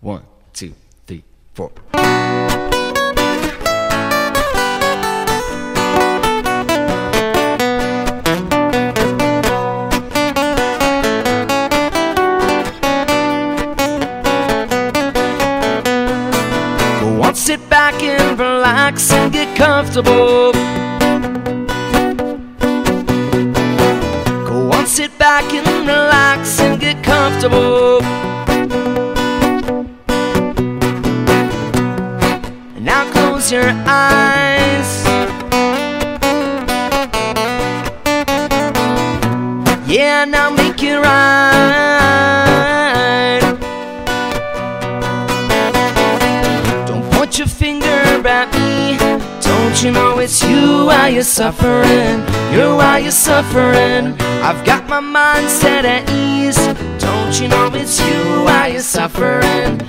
One, two, three, four. Go on, sit back and relax and get comfortable. Go on, sit back and relax and get comfortable. Close your eyes. Yeah, now make it right. Don't point your finger at me. Don't you know it's you why you're suffering? You're why you're suffering. I've got my mind set at ease. Don't you know it's you why you're suffering?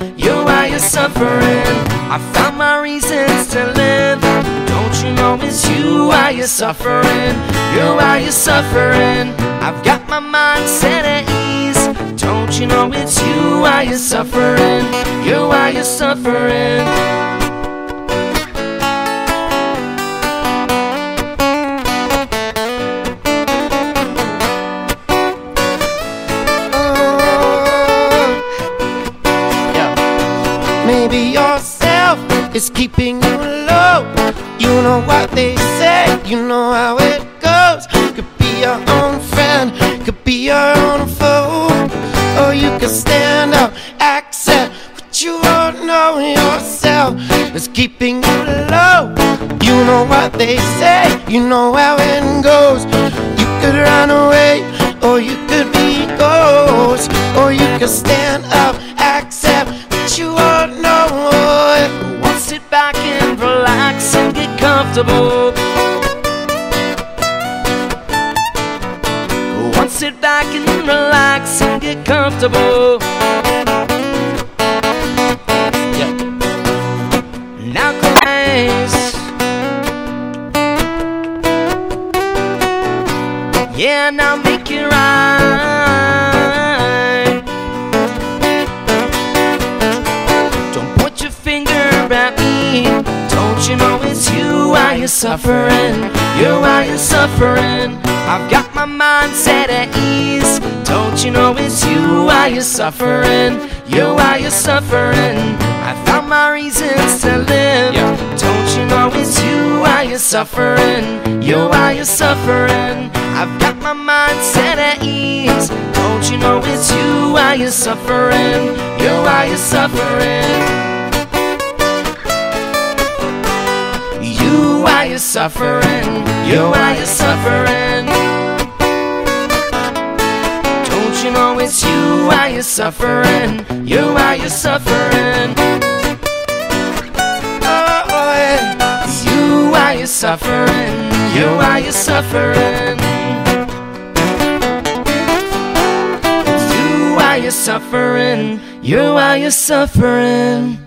You're suffering. I found my reasons to live. Don't you know it's you why you're suffering? You're why you're suffering. I've got my mind set at ease. Don't you know it's you why you're suffering? You're why you're suffering. Maybe yourself is keeping you low. You know what they say, you know how it goes. Could be your own friend, could be your own foe. Or you could stand up, accept what you won't know yourself is keeping you low. You know what they say, you know how it goes. You could run away, or you could be ghost, or you could stand up, comfortable. Go sit back and relax and get comfortable. Yeah. Now close. Yeah, now make it right. Don't point your finger at me. Don't you know it's you why you're suffering? You're why you're suffering. I've got my mind set at ease. Don't you know it's you why you're suffering? You're why you're suffering. I found my reasons to live. Don't you know it's you why you're suffering? You're why you're suffering. I've got my mind set at ease. Don't you know it's you why you're suffering? You're why you're suffering. You're suffering. You're why you're suffering. Don't you know it's you why you're suffering? You're why you're suffering. Oh, oh yeah. You why you're suffering. You're why you're suffering. You why you're suffering. You're why you're suffering.